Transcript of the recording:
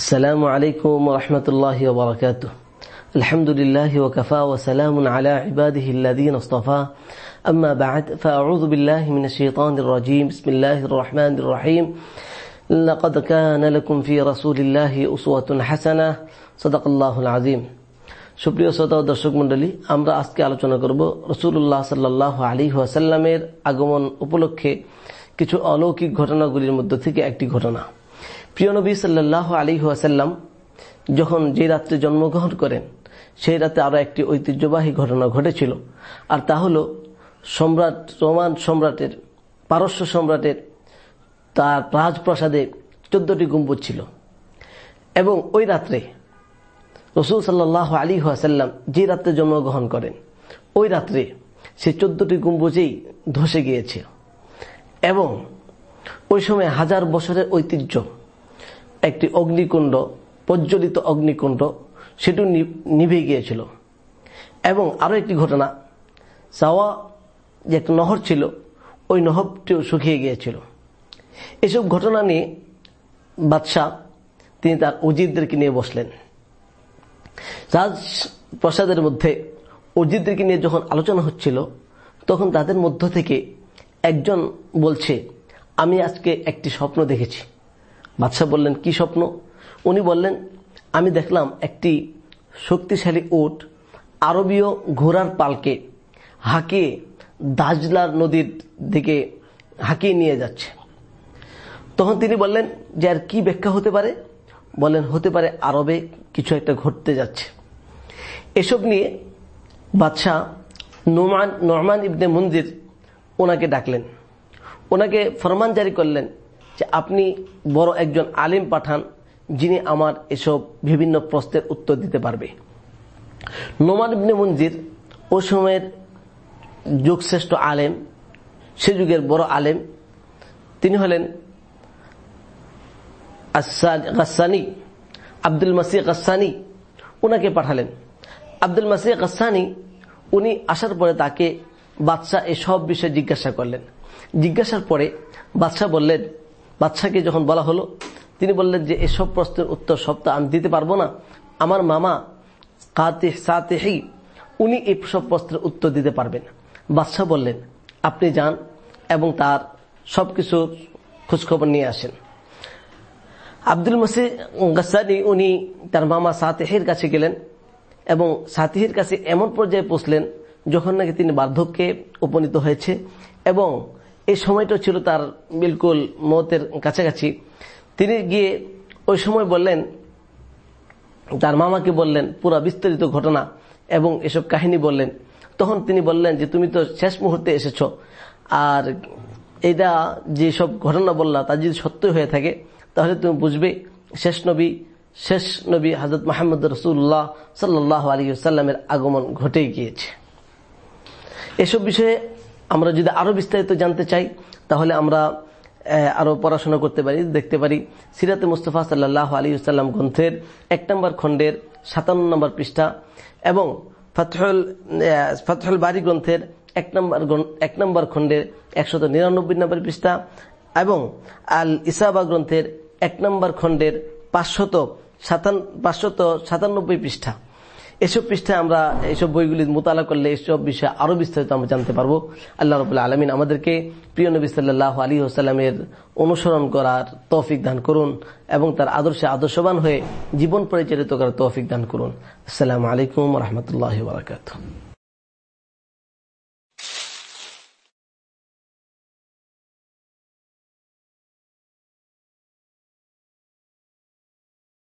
السلام عليكم ورحمة الله وبركاته الحمد لله وكفى وسلام على عباده الذين اصطفى أما بعد فأعوذ بالله من الشيطان الرجيم بسم الله الرحمن الرحيم لقد كان لكم في رسول الله أسوة حسنة صدق الله العظيم সুপ্রিয় শ্রোতা ও দর্শক মন্ডলী আমরা আজকে আলোচনা করব রসুল্লাহ সাল্লাহ আলী ওয়াসাল্লামের আগমন উপলক্ষে কিছু অলৌকিক ঘটনাগুলির মধ্য থেকে একটি ঘটনা প্রিয় নবী সাল্লাহ আলী ওয়াসাল্লাম যখন যে রাত্রে জন্মগ্রহণ করেন, সেই রাতে আরও একটি ঐতিহ্যবাহী ঘটনা ঘটেছিল। আর তা হল, সম্রাট, রোমান সম্রাটের, পারস্য সম্রাটের তার রাজপ্রাসাদে চোদ্দটি গম্বুজ ছিল। এবং ওই রাত্রে রসুল সাল্লাহ আলী আসাল্লাম যে রাত্রে জন্মগ্রহণ করেন, ওই রাত্রে সে চোদ্দটি গম্বুজেই ধসে গিয়েছে এবং ওই সময় হাজার বছরের ঐতিহ্য। একটি অগ্নিকুণ্ড, প্রজ্বলিত অগ্নিকুণ্ড সেটি নিভে গিয়েছিল। এবং আরও একটি ঘটনা, সাওয়া যে একটা নহর ছিল, ওই নহরটিও শুকিয়ে গিয়েছিল। এসব ঘটনা নিয়ে বাদশাহ, তিনি তার উজিদদেরকে নিয়ে বসলেন। রাজ প্রসাদের মধ্যে অজিতদেরকে নিয়ে যখন আলোচনা হচ্ছিল, তখন তাদের মধ্য থেকে একজন বলছে আমি আজকে একটি স্বপ্ন দেখেছি। বাদশাহ বললেন, কি স্বপ্ন? উনি বললেন, আমি দেখলাম একটি শক্তিশালী উট আরবীয় ঘোড়ার পালকে হাঁকিয়ে দাজলার নদীর দিকে হাঁকিয়ে নিয়ে যাচ্ছে। তখন তিনি বললেন, যে আর কি ব্যাখ্যা হতে পারে? বলেন হতে পারে আরবে কিছু একটা ঘটতে যাচ্ছে। এসব নিয়ে বাদশাহ নোমান, নরমান ইবনে মন্দির ওনাকে ডাকলেন। ওনাকে ফরমান জারি করলেন যে আপনি বড় একজন আলিম পাঠান যিনি আমার এসব বিভিন্ন প্রশ্নের উত্তর দিতে পারবে। নোমান ইবনে মঞ্জির ও সময়ের যুগশ্রেষ্ঠ আলেম, সে যুগের বড় আলেম, তিনি হলেন গাসানি আব্দুল মাসি গাসানি উনাকে পাঠালেন। আব্দুল মাসি গাসানি উনি আসার পরে তাকে বাদশাহ এসব বিষয়ে জিজ্ঞাসা করলেন। জিজ্ঞাসার পরে বাদশাহ বললেন, বাদশাহকে যখন বলা হলো, তিনি বললেন যে, এসব প্রশ্নের উত্তর সপ্তাহ আমি দিতে পারব না। আমার মামা সাতেহি উনি এই সব প্রশ্নের উত্তর দিতে পারবেন। বাদশাহ বললেন, আপনি যান এবং তার সবকিছু খোঁজখবর নিয়ে আসেন। আব্দুল মসি গাসানি, উনি তার মামা সাতেহির কাছে গেলেন এবং সাতিহির কাছে এমন পর্যায়ে পৌঁছলেন যখন নাকি তিনি বার্ধক্যে উপনীত হয়েছে এবং এই সময়টা ছিল তার বিলকুল মতের কাছাকাছি। তিনি গিয়ে ওই সময় বললেন, তার মামাকে বললেন, পুরা বিস্তারিত ঘটনা এবং এসব কাহিনী বললেন। তখন তিনি বললেন যে, তুমি তো শেষ মুহূর্তে এসেছ। আর এটা যে সব ঘটনা বললা, তা যদি সত্য হয়ে থাকে, তাহলে তুমি বুঝবে, শেষ নবী শেষ নবী হজরত মাহমুদ রসুল্লাহ সাল্লাহ আলী সাল্লামের আগমন ঘটে গিয়েছে। এসব বিষয়ে আমরা যদি আরও বিস্তারিত জানতে চাই, তাহলে আমরা আরও পড়াশোনা করতে পারি, দেখতে পারি। সিরাতে মুস্তফা সাল্লাহ আলী সাল্লাম গ্রন্থের এক নম্বর খণ্ডের সাতান্ন নম্বর পৃষ্ঠা এবং ফতহুল ফতহুল বাড়ি গ্রন্থের এক নম্বর এক নম্বর খণ্ডের একশত নিরানব্বই নম্বর পৃষ্ঠা এবং আল ইসাবা গ্রন্থের এক নম্বর খণ্ডের পাঁচশত সাতান, পাঁচশত সাতানব্বই পৃষ্ঠা। এসব পৃষ্ঠায় আমরা এইসব বইগুলি মোতালা করলে এসব বিষয়ে আরও বিস্তারিত আমরা জানতে পারব। আল্লাহ রবুল্লাহ আলমিন আমাদেরকে প্রিয় নবী সাল্লাহ আলী হোসালামের অনুসরণ করার তৌফিক দান করুন এবং তার আদর্শে আদর্শবান হয়ে জীবন পরিচালিত করার তৌফিক দান করুন। আসসালাম আলাইকুম রহমতুল্লাহ বারকাত